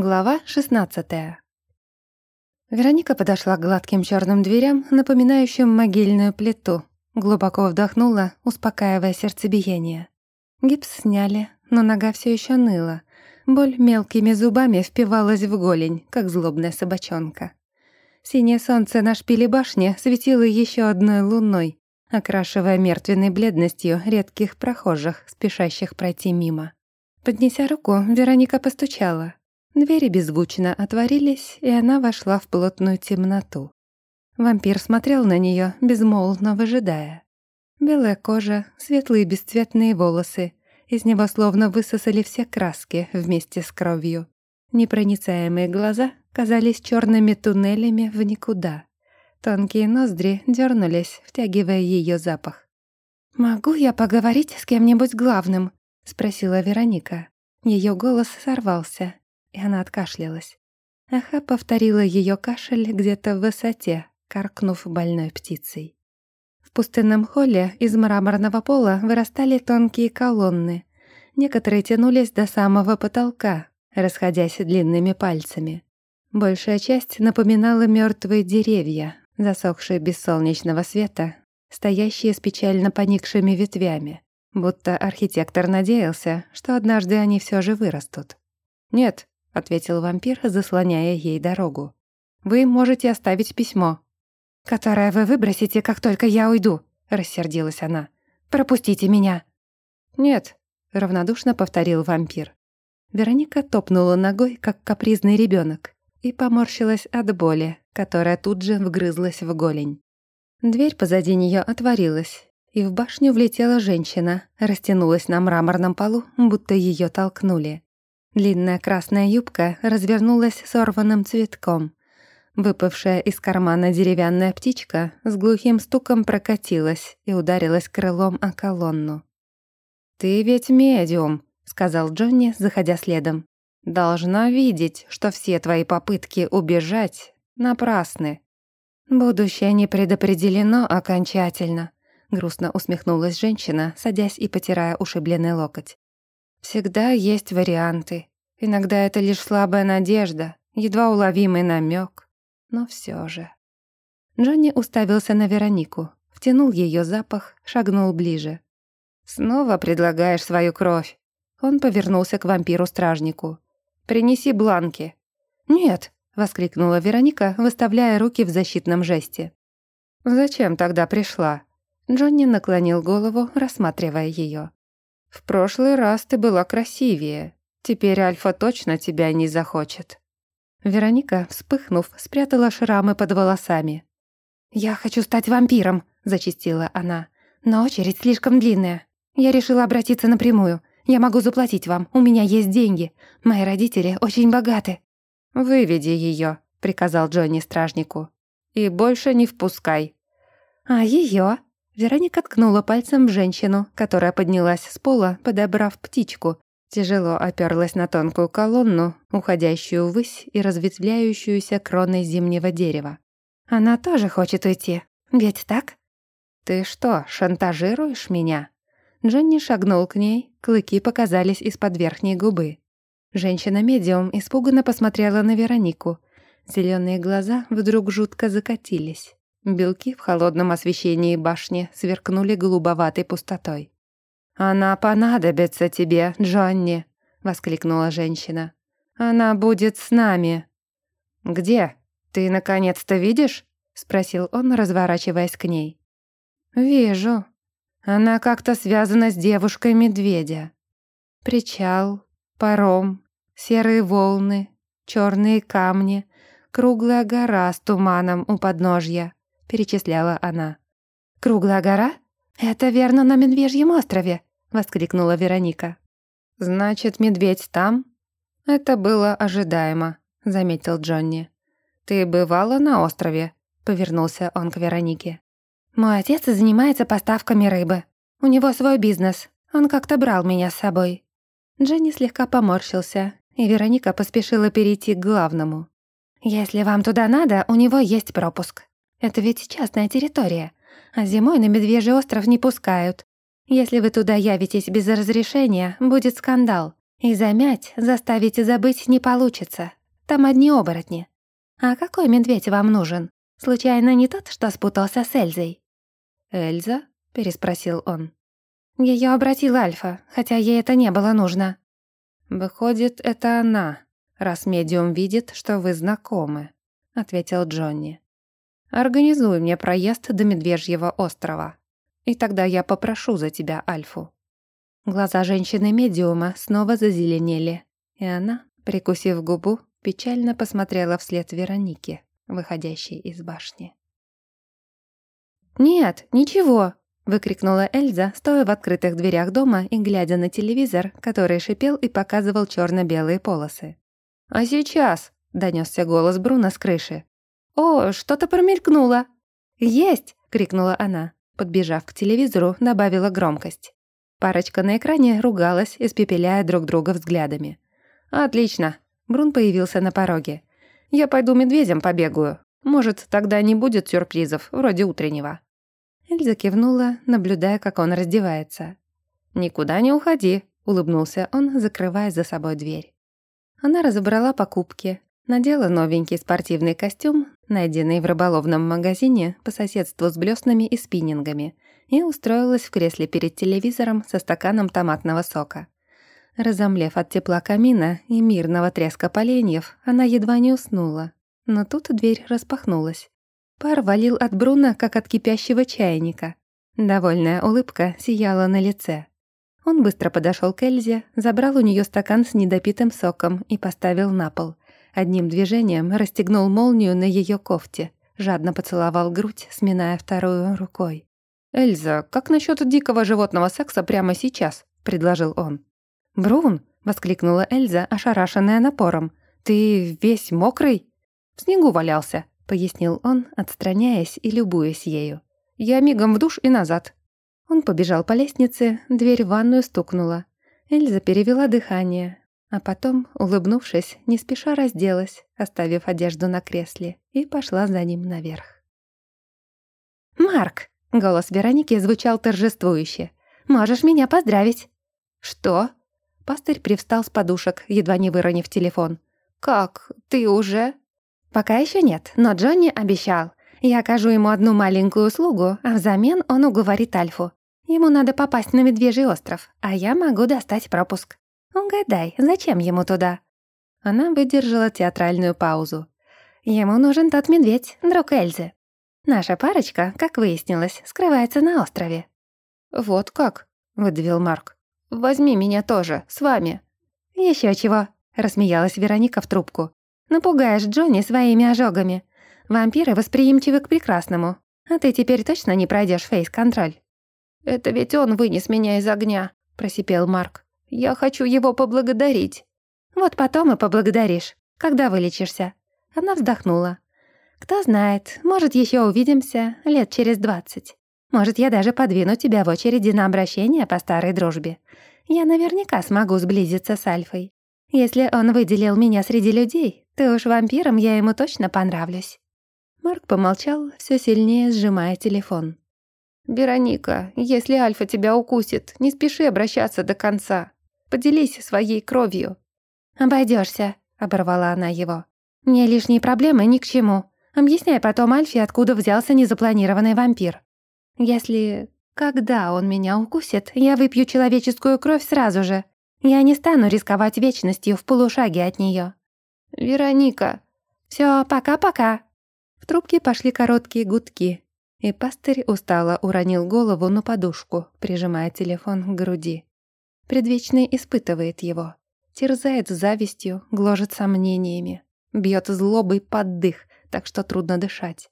Глава 16 Вероника подошла к гладким черным дверям, напоминающим могильную плиту. Глубоко вдохнула, успокаивая сердцебиение. Гипс сняли, но нога все еще ныла. Боль мелкими зубами впивалась в голень, как злобная собачонка. Синее солнце на шпиле башни светило еще одной луной, окрашивая мертвенной бледностью редких прохожих, спешащих пройти мимо. Поднеся руку, Вероника постучала. Двери беззвучно отворились, и она вошла в плотную темноту. Вампир смотрел на нее, безмолвно выжидая. Белая кожа, светлые бесцветные волосы. Из него словно высосали все краски вместе с кровью. Непроницаемые глаза казались черными туннелями в никуда. Тонкие ноздри дернулись, втягивая ее запах. «Могу я поговорить с кем-нибудь главным?» — спросила Вероника. Ее голос сорвался, и она откашлялась. Аха повторила ее кашель где-то в высоте, каркнув больной птицей. В пустынном холле из мраморного пола вырастали тонкие колонны. Некоторые тянулись до самого потолка, расходясь длинными пальцами. Большая часть напоминала мертвые деревья, засохшие без солнечного света, стоящие с печально поникшими ветвями, будто архитектор надеялся, что однажды они все же вырастут. «Нет», — ответил вампир, заслоняя ей дорогу. «Вы можете оставить письмо». «Которое вы выбросите, как только я уйду», — рассердилась она. «Пропустите меня». «Нет», — равнодушно повторил вампир. Вероника топнула ногой, как капризный ребенок, и поморщилась от боли, которая тут же вгрызлась в голень. Дверь позади нее отворилась, и в башню влетела женщина, растянулась на мраморном полу, будто ее толкнули. Длинная красная юбка развернулась сорванным цветком. Выпавшая из кармана деревянная птичка с глухим стуком прокатилась и ударилась крылом о колонну. «Ты ведь медиум», — сказал Джонни, заходя следом. «Должна видеть, что все твои попытки убежать напрасны». «Будущее не предопределено окончательно», — грустно усмехнулась женщина, садясь и потирая ушибленный локоть. Всегда есть варианты. Иногда это лишь слабая надежда, едва уловимый намек, но все же. Джонни уставился на Веронику, втянул ее запах, шагнул ближе. «Снова предлагаешь свою кровь?» Он повернулся к вампиру-стражнику. «Принеси бланки». «Нет», — воскликнула Вероника, выставляя руки в защитном жесте. «Зачем тогда пришла?» Джонни наклонил голову, рассматривая ее. В прошлый раз ты была красивее. Теперь Альфа точно тебя не захочет». Вероника, вспыхнув, спрятала шрамы под волосами. «Я хочу стать вампиром», — зачистила она. «Но очередь слишком длинная. Я решила обратиться напрямую. Я могу заплатить вам, у меня есть деньги. Мои родители очень богаты». «Выведи ее, приказал Джонни стражнику. «И больше не впускай». «А ее? Вероника ткнула пальцем в женщину, которая поднялась с пола, подобрав птичку. Тяжело оперлась на тонкую колонну, уходящую ввысь и разветвляющуюся кроной зимнего дерева. «Она тоже хочет уйти, ведь так?» «Ты что, шантажируешь меня?» Джонни шагнул к ней, клыки показались из-под верхней губы. Женщина-медиум испуганно посмотрела на Веронику. Зеленые глаза вдруг жутко закатились. Белки в холодном освещении башни сверкнули голубоватой пустотой. «Она понадобится тебе, Джонни!» — воскликнула женщина. «Она будет с нами!» «Где? Ты наконец-то видишь?» — спросил он, разворачиваясь к ней. «Вижу. Она как-то связана с девушкой медведя. Причал, паром, серые волны, черные камни, круглая гора с туманом у подножья перечисляла она. «Круглая гора? Это верно на Медвежьем острове!» — воскликнула Вероника. «Значит, медведь там?» «Это было ожидаемо», — заметил Джонни. «Ты бывала на острове?» — повернулся он к Веронике. «Мой отец занимается поставками рыбы. У него свой бизнес. Он как-то брал меня с собой». Дженни слегка поморщился, и Вероника поспешила перейти к главному. «Если вам туда надо, у него есть пропуск. Это ведь частная территория, а зимой на Медвежий остров не пускают. Если вы туда явитесь без разрешения, будет скандал. И замять, заставить забыть не получится. Там одни оборотни. А какой медведь вам нужен? Случайно не тот, что спутался с Эльзой?» «Эльза?» — переспросил он. Ее обратил Альфа, хотя ей это не было нужно. «Выходит, это она, раз медиум видит, что вы знакомы», — ответил Джонни. «Организуй мне проезд до Медвежьего острова, и тогда я попрошу за тебя Альфу». Глаза женщины-медиума снова зазеленели, и она, прикусив губу, печально посмотрела вслед Веронике, выходящей из башни. «Нет, ничего!» — выкрикнула Эльза, стоя в открытых дверях дома и глядя на телевизор, который шипел и показывал черно белые полосы. «А сейчас?» — донесся голос Бруно с крыши. «О, что-то промелькнуло!» «Есть!» — крикнула она. Подбежав к телевизору, добавила громкость. Парочка на экране ругалась, испепеляя друг друга взглядами. «Отлично!» Брун появился на пороге. «Я пойду медведем побегаю. Может, тогда не будет сюрпризов, вроде утреннего». Эльза кивнула, наблюдая, как он раздевается. «Никуда не уходи», — улыбнулся он, закрывая за собой дверь. Она разобрала покупки, надела новенький спортивный костюм, найденный в рыболовном магазине по соседству с блеснами и спиннингами, и устроилась в кресле перед телевизором со стаканом томатного сока. Разомлев от тепла камина и мирного треска поленьев, она едва не уснула. Но тут дверь распахнулась. Пар валил от Бруна, как от кипящего чайника. Довольная улыбка сияла на лице. Он быстро подошел к Эльзе, забрал у нее стакан с недопитым соком и поставил на пол. Одним движением расстегнул молнию на ее кофте, жадно поцеловал грудь, сминая вторую рукой. «Эльза, как насчет дикого животного секса прямо сейчас?» — предложил он. «Брун!» — воскликнула Эльза, ошарашенная напором. «Ты весь мокрый?» «В снегу валялся», пояснил он, отстраняясь и любуясь ею. «Я мигом в душ и назад». Он побежал по лестнице, дверь в ванную стукнула. Эльза перевела дыхание, а потом, улыбнувшись, не спеша разделась, оставив одежду на кресле, и пошла за ним наверх. «Марк!» — голос Вероники звучал торжествующе. «Можешь меня поздравить!» «Что?» Пастырь привстал с подушек, едва не выронив телефон. «Как? Ты уже?» «Пока еще нет, но Джонни обещал. Я окажу ему одну маленькую услугу, а взамен он уговорит Альфу. Ему надо попасть на Медвежий остров, а я могу достать пропуск. Угадай, зачем ему туда?» Она выдержала театральную паузу. «Ему нужен тот медведь, друг Эльзы. Наша парочка, как выяснилось, скрывается на острове». «Вот как?» — выдавил Марк. «Возьми меня тоже, с вами». Еще чего», — рассмеялась Вероника в трубку. Напугаешь Джонни своими ожогами. Вампиры восприимчивы к прекрасному. А ты теперь точно не пройдешь фейс-контроль». «Это ведь он вынес меня из огня», — просипел Марк. «Я хочу его поблагодарить». «Вот потом и поблагодаришь, когда вылечишься». Она вздохнула. «Кто знает, может, еще увидимся лет через двадцать. Может, я даже подвину тебя в очереди на обращение по старой дружбе. Я наверняка смогу сблизиться с Альфой. Если он выделил меня среди людей, то уж вампиром я ему точно понравлюсь». Марк помолчал, все сильнее сжимая телефон. «Вероника, если Альфа тебя укусит, не спеши обращаться до конца. Поделись своей кровью». Обойдешься, оборвала она его. «Мне лишние проблемы ни к чему. Объясняй потом Альфе, откуда взялся незапланированный вампир. Если... Когда он меня укусит, я выпью человеческую кровь сразу же, я не стану рисковать вечностью в полушаге от нее. «Вероника!» Все, пока-пока!» В трубке пошли короткие гудки, и пастырь устало уронил голову на подушку, прижимая телефон к груди. Предвечный испытывает его, терзает завистью, гложет сомнениями, бьет злобой под дых, так что трудно дышать,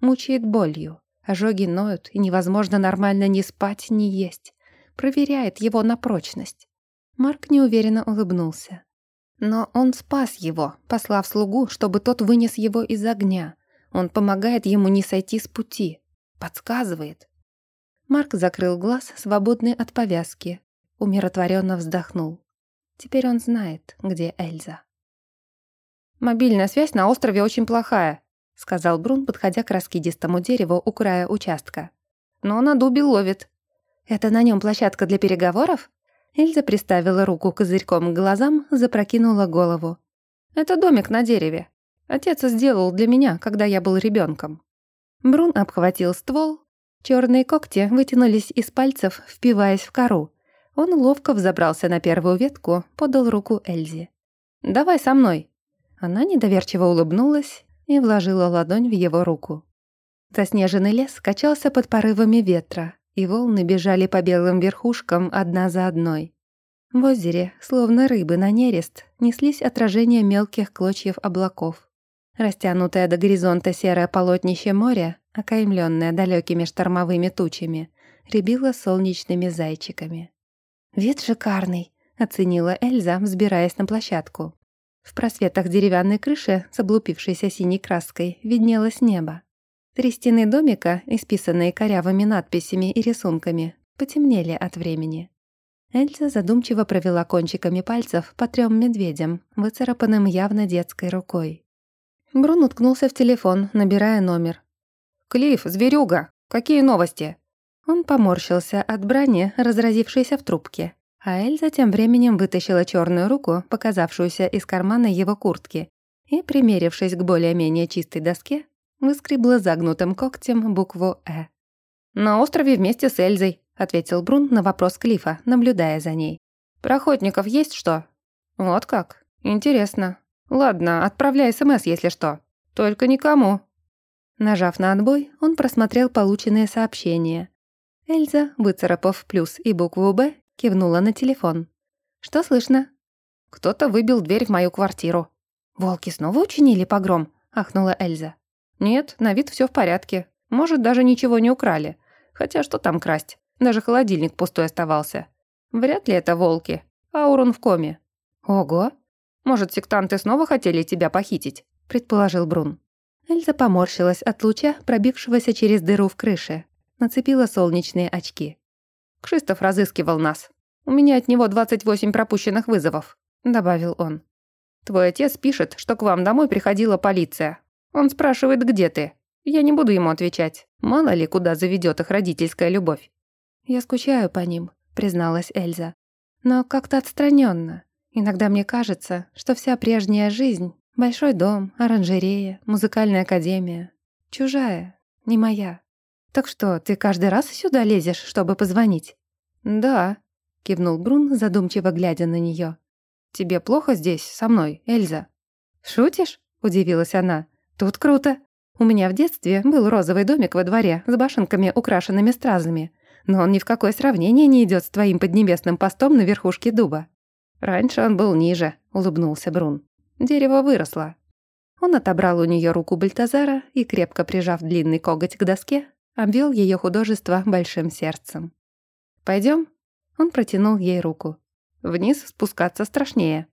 мучает болью, ожоги ноют, и невозможно нормально ни спать, ни есть, проверяет его на прочность. Марк неуверенно улыбнулся. Но он спас его, послав слугу, чтобы тот вынес его из огня. Он помогает ему не сойти с пути. Подсказывает. Марк закрыл глаз, свободный от повязки. Умиротворенно вздохнул. Теперь он знает, где Эльза. «Мобильная связь на острове очень плохая», — сказал Брун, подходя к раскидистому дереву у края участка. «Но на дубе ловит». «Это на нем площадка для переговоров?» Эльза приставила руку козырьком к глазам, запрокинула голову. «Это домик на дереве. Отец сделал для меня, когда я был ребенком. Брун обхватил ствол. Черные когти вытянулись из пальцев, впиваясь в кору. Он ловко взобрался на первую ветку, подал руку Эльзе. «Давай со мной». Она недоверчиво улыбнулась и вложила ладонь в его руку. Заснеженный лес качался под порывами ветра, и волны бежали по белым верхушкам одна за одной. В озере, словно рыбы на нерест, неслись отражения мелких клочьев облаков. Растянутое до горизонта серое полотнище моря, окаймленное далекими штормовыми тучами, рябило солнечными зайчиками. «Вид шикарный», — оценила Эльза, взбираясь на площадку. В просветах деревянной крыши с облупившейся синей краской виднелось небо. Три стены домика, исписанные корявыми надписями и рисунками, потемнели от времени. Эльза задумчиво провела кончиками пальцев по трем медведям, выцарапанным явно детской рукой. Брун уткнулся в телефон, набирая номер. «Клифф, зверюга, какие новости?» Он поморщился от брани, разразившейся в трубке, а Эльза тем временем вытащила черную руку, показавшуюся из кармана его куртки, и, примерившись к более-менее чистой доске, выскребла загнутым когтем букву «Э». «На острове вместе с Эльзой», — ответил Брун на вопрос Клифа, наблюдая за ней. «Про охотников есть что?» «Вот как? Интересно. Ладно, отправляй СМС, если что. Только никому». Нажав на отбой, он просмотрел полученные сообщения. Эльза, выцарапав плюс и букву «Б», кивнула на телефон. «Что слышно?» «Кто-то выбил дверь в мою квартиру». «Волки снова учинили погром?» — ахнула Эльза. «Нет, на вид все в порядке. Может, даже ничего не украли. Хотя что там красть? Даже холодильник пустой оставался. Вряд ли это волки. Аурон в коме». «Ого! Может, сектанты снова хотели тебя похитить?» – предположил Брун. Эльза поморщилась от луча, пробившегося через дыру в крыше. Нацепила солнечные очки. «Кшистов разыскивал нас. У меня от него 28 пропущенных вызовов», – добавил он. «Твой отец пишет, что к вам домой приходила полиция. Он спрашивает, где ты. Я не буду ему отвечать. Мало ли, куда заведет их родительская любовь. «Я скучаю по ним», — призналась Эльза. «Но как-то отстраненно. Иногда мне кажется, что вся прежняя жизнь — большой дом, оранжерея, музыкальная академия — чужая, не моя. Так что, ты каждый раз сюда лезешь, чтобы позвонить?» «Да», — кивнул Брун, задумчиво глядя на нее. «Тебе плохо здесь, со мной, Эльза?» «Шутишь?» — удивилась она. Тут круто. У меня в детстве был розовый домик во дворе с башенками, украшенными стразами. Но он ни в какое сравнение не идет с твоим поднебесным постом на верхушке дуба. Раньше он был ниже, улыбнулся Брун. Дерево выросло. Он отобрал у нее руку Бальтазара и, крепко прижав длинный коготь к доске, обвел ее художество большим сердцем. Пойдем? Он протянул ей руку. Вниз спускаться страшнее.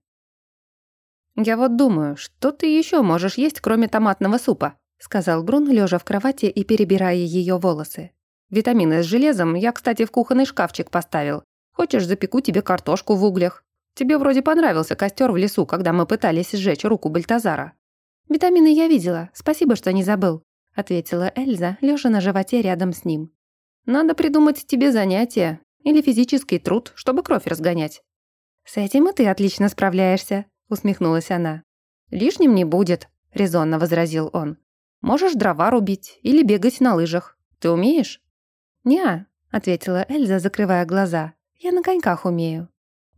«Я вот думаю, что ты еще можешь есть, кроме томатного супа?» сказал Брун, лежа в кровати и перебирая ее волосы. «Витамины с железом я, кстати, в кухонный шкафчик поставил. Хочешь, запеку тебе картошку в углях? Тебе вроде понравился костер в лесу, когда мы пытались сжечь руку Бальтазара». «Витамины я видела, спасибо, что не забыл», ответила Эльза, лежа на животе рядом с ним. «Надо придумать тебе занятие или физический труд, чтобы кровь разгонять». «С этим и ты отлично справляешься», усмехнулась она. «Лишним не будет», — резонно возразил он. «Можешь дрова рубить или бегать на лыжах. Ты умеешь?» «Не-а», ответила Эльза, закрывая глаза. «Я на коньках умею».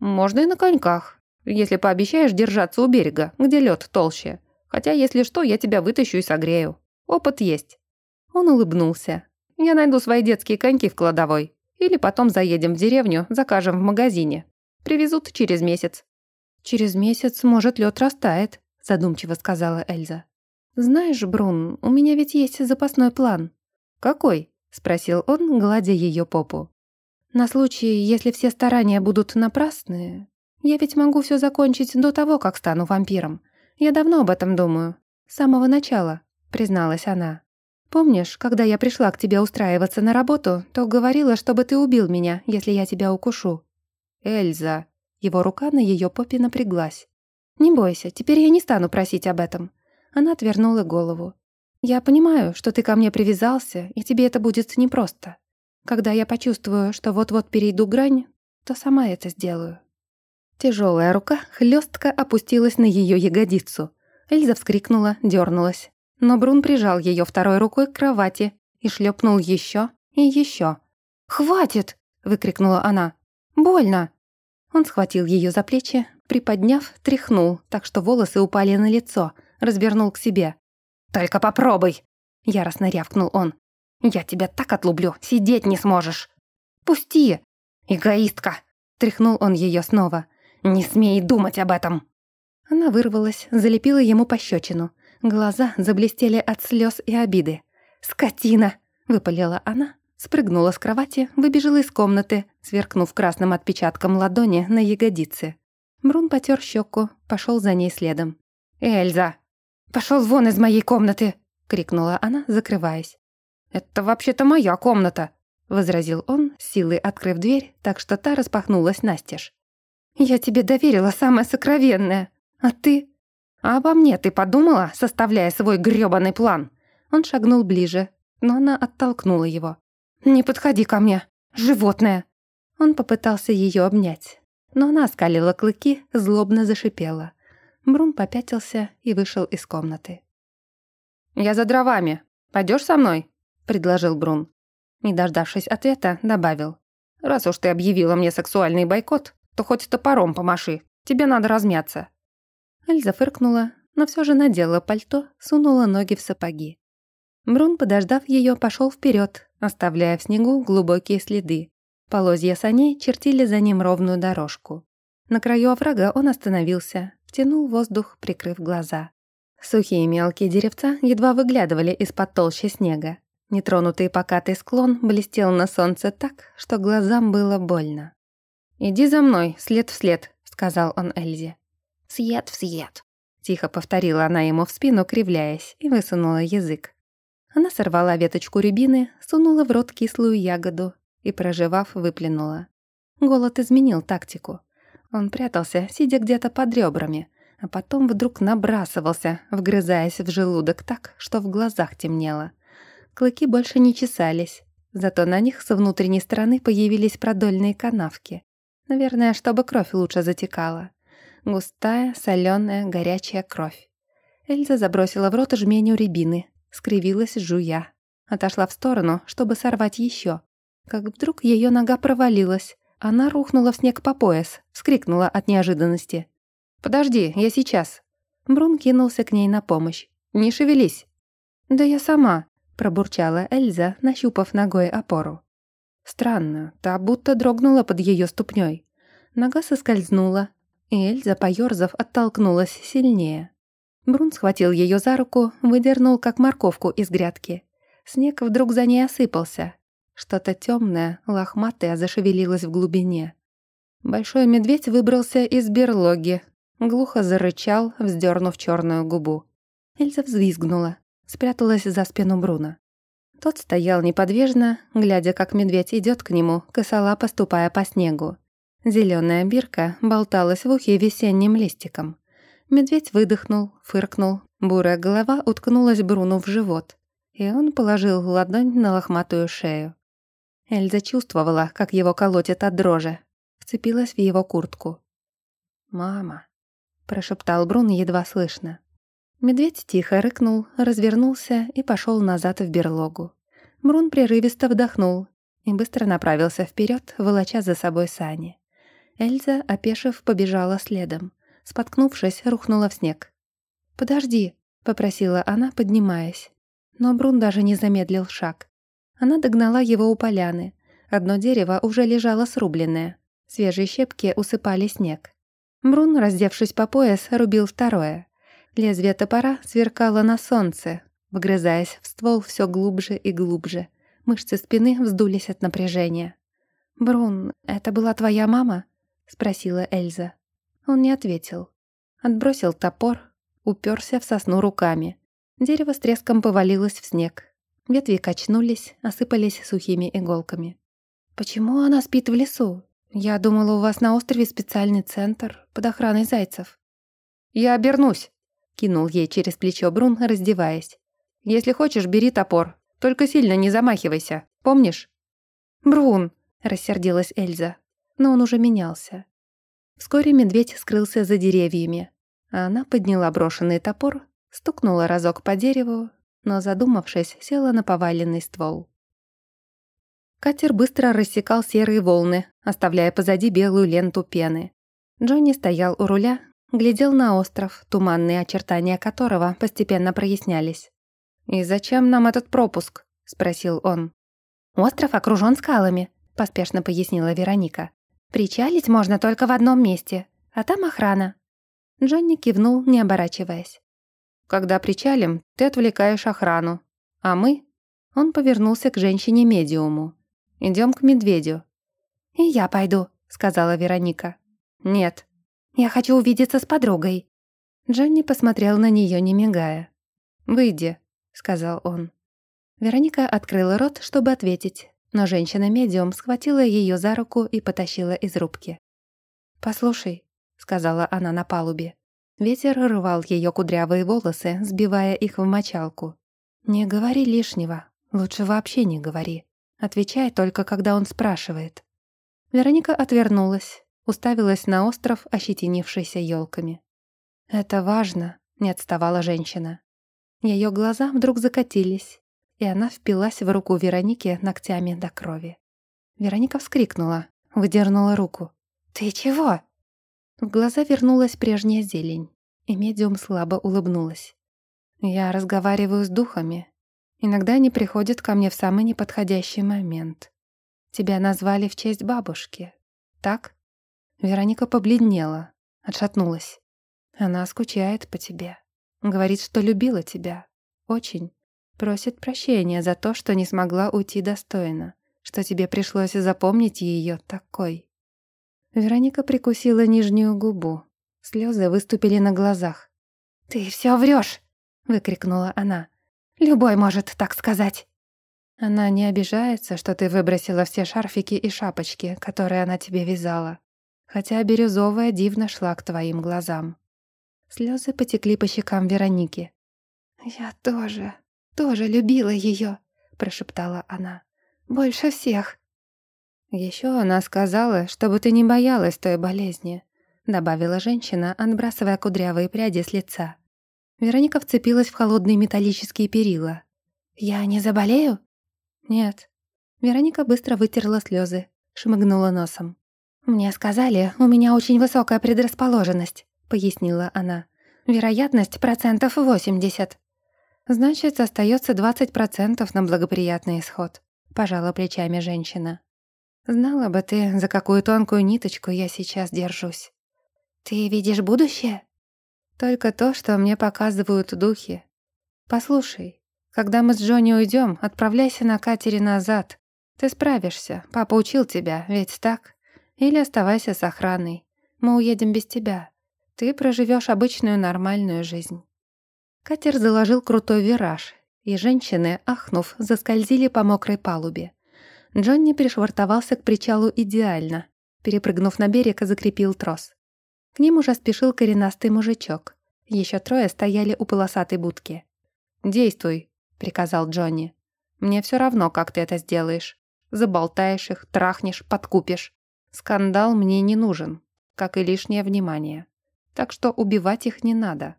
«Можно и на коньках, если пообещаешь держаться у берега, где лед толще. Хотя, если что, я тебя вытащу и согрею. Опыт есть». Он улыбнулся. «Я найду свои детские коньки в кладовой. Или потом заедем в деревню, закажем в магазине. Привезут через месяц. «Через месяц, может, лед растает», — задумчиво сказала Эльза. «Знаешь, Брун, у меня ведь есть запасной план». «Какой?» — спросил он, гладя ее попу. «На случай, если все старания будут напрасные, я ведь могу все закончить до того, как стану вампиром. Я давно об этом думаю. С самого начала», — призналась она. «Помнишь, когда я пришла к тебе устраиваться на работу, то говорила, чтобы ты убил меня, если я тебя укушу?» «Эльза», его рука на ее попе напряглась. «Не бойся, теперь я не стану просить об этом». Она отвернула голову. «Я понимаю, что ты ко мне привязался, и тебе это будет непросто. Когда я почувствую, что вот-вот перейду грань, то сама это сделаю». Тяжелая рука хлестко опустилась на ее ягодицу. Эльза вскрикнула, дернулась. Но Брун прижал ее второй рукой к кровати и шлепнул еще и еще. «Хватит!» — выкрикнула она. «Больно!» Он схватил ее за плечи, приподняв, тряхнул, так что волосы упали на лицо, развернул к себе. «Только попробуй!» — яростно рявкнул он. «Я тебя так отлублю, сидеть не сможешь!» «Пусти!» «Эгоистка!» — тряхнул он ее снова. «Не смей думать об этом!» Она вырвалась, залепила ему пощечину. Глаза заблестели от слез и обиды. «Скотина!» — выпалила она, спрыгнула с кровати, выбежала из комнаты, сверкнув красным отпечатком ладони на ягодице. Брун потер щеку, пошел за ней следом. «Эльза! Пошел вон из моей комнаты!» — крикнула она, закрываясь. «Это вообще-то моя комната!» — возразил он, силой открыв дверь, так что та распахнулась настежь. «Я тебе доверила самое сокровенное, а ты...» «А обо мне ты подумала, составляя свой грёбаный план?» Он шагнул ближе, но она оттолкнула его. «Не подходи ко мне, животное!» Он попытался ее обнять, но она оскалила клыки, злобно зашипела. Брун попятился и вышел из комнаты. «Я за дровами. Пойдешь со мной?» — предложил Брун. Не дождавшись ответа, добавил. «Раз уж ты объявила мне сексуальный бойкот, то хоть топором помаши. Тебе надо размяться». Эльза фыркнула, но все же надела пальто, сунула ноги в сапоги. Брун, подождав ее, пошел вперед, оставляя в снегу глубокие следы. Полозья саней чертили за ним ровную дорожку. На краю оврага он остановился, втянул воздух, прикрыв глаза. Сухие мелкие деревца едва выглядывали из-под толщи снега. Нетронутый покатый склон блестел на солнце так, что глазам было больно. «Иди за мной, след в след», — сказал он Эльзе. «Съед съед», — тихо повторила она ему в спину, кривляясь, и высунула язык. Она сорвала веточку рябины, сунула в рот кислую ягоду и, проживав, выплюнула. Голод изменил тактику. Он прятался, сидя где-то под ребрами, а потом вдруг набрасывался, вгрызаясь в желудок так, что в глазах темнело. Клыки больше не чесались, зато на них с внутренней стороны появились продольные канавки. Наверное, чтобы кровь лучше затекала. Густая, соленая, горячая кровь. Эльза забросила в рот жменю рябины, скривилась, жуя. Отошла в сторону, чтобы сорвать еще, как вдруг ее нога провалилась. Она рухнула в снег по пояс, вскрикнула от неожиданности. «Подожди, я сейчас». Брун кинулся к ней на помощь. «Не шевелись». «Да я сама», — пробурчала Эльза, нащупав ногой опору. Странно, та будто дрогнула под ее ступней. Нога соскользнула, Эльза, поёрзав, оттолкнулась сильнее. Брун схватил ее за руку, выдернул, как морковку из грядки. Снег вдруг за ней осыпался, что-то темное, лохматое зашевелилось в глубине. Большой медведь выбрался из берлоги, глухо зарычал, вздернув черную губу. Эльза взвизгнула, спряталась за спину Бруна. Тот стоял неподвижно, глядя, как медведь идет к нему, косолапо ступая по снегу. Зеленая бирка болталась в ухе весенним листиком. Медведь выдохнул, фыркнул, бурая голова уткнулась Бруну в живот, и он положил ладонь на лохматую шею. Эльза чувствовала, как его колотит от дрожи. Вцепилась в его куртку. «Мама», — прошептал Брун едва слышно. Медведь тихо рыкнул, развернулся и пошел назад в берлогу. Брун прерывисто вдохнул и быстро направился вперед, волоча за собой сани. Эльза, опешив, побежала следом. Споткнувшись, рухнула в снег. «Подожди», — попросила она, поднимаясь. Но Брун даже не замедлил шаг. Она догнала его у поляны. Одно дерево уже лежало срубленное. Свежие щепки усыпали снег. Брун, раздевшись по пояс, рубил второе. Лезвие топора сверкало на солнце, вгрызаясь в ствол все глубже и глубже. Мышцы спины вздулись от напряжения. «Брун, это была твоя мама?» — спросила Эльза. Он не ответил. Отбросил топор, уперся в сосну руками. Дерево с треском повалилось в снег. Ветви качнулись, осыпались сухими иголками. «Почему она спит в лесу? Я думала, у вас на острове специальный центр под охраной зайцев». «Я обернусь», — кинул ей через плечо Брун, раздеваясь. «Если хочешь, бери топор. Только сильно не замахивайся. Помнишь?» «Брун», — рассердилась Эльза. Но он уже менялся. Вскоре медведь скрылся за деревьями, а она подняла брошенный топор, стукнула разок по дереву, но, задумавшись, села на поваленный ствол. Катер быстро рассекал серые волны, оставляя позади белую ленту пены. Джонни стоял у руля, глядел на остров, туманные очертания которого постепенно прояснялись. «И зачем нам этот пропуск?» — спросил он. «Остров окружен скалами», — поспешно пояснила Вероника. «Причалить можно только в одном месте, а там охрана». Джонни кивнул, не оборачиваясь. «Когда причалим, ты отвлекаешь охрану. А мы?» Он повернулся к женщине-медиуму. Идем к медведю». «И я пойду», — сказала Вероника. «Нет». «Я хочу увидеться с подругой». Джонни посмотрел на нее, не мигая. «Выйди», — сказал он. Вероника открыла рот, чтобы ответить, но женщина-медиум схватила ее за руку и потащила из рубки. «Послушай», — сказала она на палубе. Ветер рвал ее кудрявые волосы, сбивая их в мочалку. «Не говори лишнего. Лучше вообще не говори. Отвечай только, когда он спрашивает. Вероника отвернулась, уставилась на остров, ощетинившийся елками. «Это важно», — не отставала женщина. Ее глаза вдруг закатились, и она впилась в руку Вероники ногтями до крови. Вероника вскрикнула, выдернула руку. «Ты чего?» В глаза вернулась прежняя зелень, и медиум слабо улыбнулась. «Я разговариваю с духами, Иногда они приходят ко мне в самый неподходящий момент. Тебя назвали в честь бабушки. Так? Вероника побледнела, отшатнулась. Она скучает по тебе. Говорит, что любила тебя. Очень. Просит прощения за то, что не смогла уйти достойно, что тебе пришлось запомнить ее такой. Вероника прикусила нижнюю губу. Слезы выступили на глазах. «Ты все врешь! выкрикнула она. Любой может так сказать». Она не обижается, что ты выбросила все шарфики и шапочки, которые она тебе вязала. Хотя бирюзовая дивно шла к твоим глазам. Слезы потекли по щекам Вероники. «Я тоже, тоже любила ее, прошептала она. «Больше всех». Еще она сказала, чтобы ты не боялась той болезни», добавила женщина, отбрасывая кудрявые пряди с лица. Вероника вцепилась в холодные металлические перила. «Я не заболею?» «Нет». Вероника быстро вытерла слезы, шмыгнула носом. «Мне сказали, у меня очень высокая предрасположенность», — пояснила она. «Вероятность процентов 80». «Значит, остается 20% на благоприятный исход», — пожала плечами женщина. «Знала бы ты, за какую тонкую ниточку я сейчас держусь». «Ты видишь будущее?» Только то, что мне показывают духи. Послушай, когда мы с Джонни уйдем, отправляйся на катере назад. Ты справишься, папа учил тебя, ведь так? Или оставайся с охраной. Мы уедем без тебя. Ты проживешь обычную нормальную жизнь. Катер заложил крутой вираж, и женщины, ахнув, заскользили по мокрой палубе. Джонни пришвартовался к причалу идеально. Перепрыгнув на берег, закрепил трос. К ним уже спешил коренастый мужичок. Еще трое стояли у полосатой будки. «Действуй», — приказал Джонни. «Мне все равно, как ты это сделаешь. Заболтаешь их, трахнешь, подкупишь. Скандал мне не нужен, как и лишнее внимание. Так что убивать их не надо».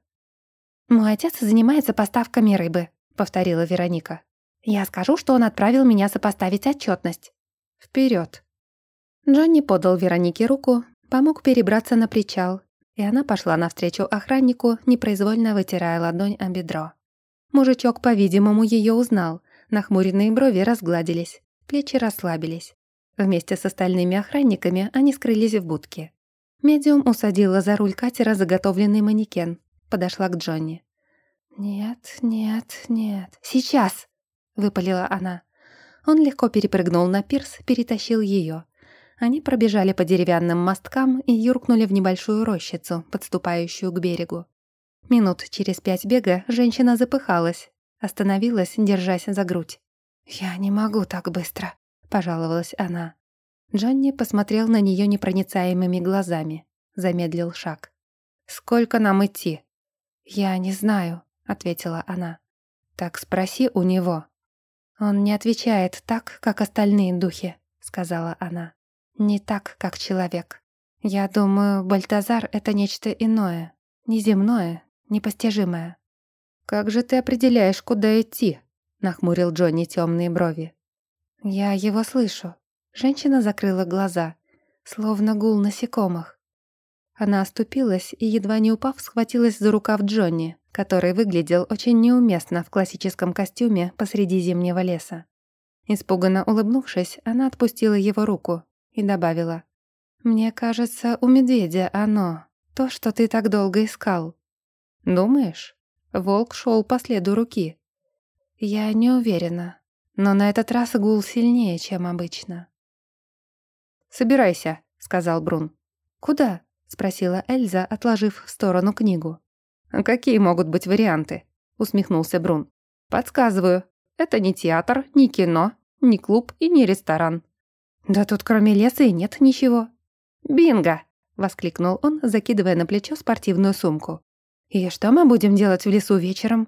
«Мой отец занимается поставками рыбы», — повторила Вероника. «Я скажу, что он отправил меня сопоставить отчетность. Вперед. Джонни подал Веронике руку, помог перебраться на причал, и она пошла навстречу охраннику, непроизвольно вытирая ладонь о бедро. Мужичок, по-видимому, ее узнал, нахмуренные брови разгладились, плечи расслабились. Вместе с остальными охранниками они скрылись в будке. Медиум усадила за руль катера заготовленный манекен, подошла к Джонни. «Нет, нет, нет, сейчас!» — выпалила она. Он легко перепрыгнул на пирс, перетащил ее. Они пробежали по деревянным мосткам и юркнули в небольшую рощицу, подступающую к берегу. Минут через пять бега женщина запыхалась, остановилась, держась за грудь. «Я не могу так быстро», — пожаловалась она. Джонни посмотрел на нее непроницаемыми глазами, замедлил шаг. «Сколько нам идти?» «Я не знаю», — ответила она. «Так спроси у него». «Он не отвечает так, как остальные духи», — сказала она. Не так, как человек. Я думаю, Бальтазар — это нечто иное, неземное, непостижимое. «Как же ты определяешь, куда идти?» — нахмурил Джонни темные брови. «Я его слышу». Женщина закрыла глаза, словно гул насекомых. Она оступилась и, едва не упав, схватилась за рукав Джонни, который выглядел очень неуместно в классическом костюме посреди зимнего леса. Испуганно улыбнувшись, она отпустила его руку и добавила. «Мне кажется, у медведя оно, то, что ты так долго искал». «Думаешь?» Волк шел по следу руки. «Я не уверена, но на этот раз гул сильнее, чем обычно». «Собирайся», — сказал Брун. «Куда?» — спросила Эльза, отложив в сторону книгу. «Какие могут быть варианты?» — усмехнулся Брун. «Подсказываю. Это не театр, не кино, не клуб и не ресторан». «Да тут кроме леса и нет ничего». «Бинго!» — воскликнул он, закидывая на плечо спортивную сумку. «И что мы будем делать в лесу вечером?»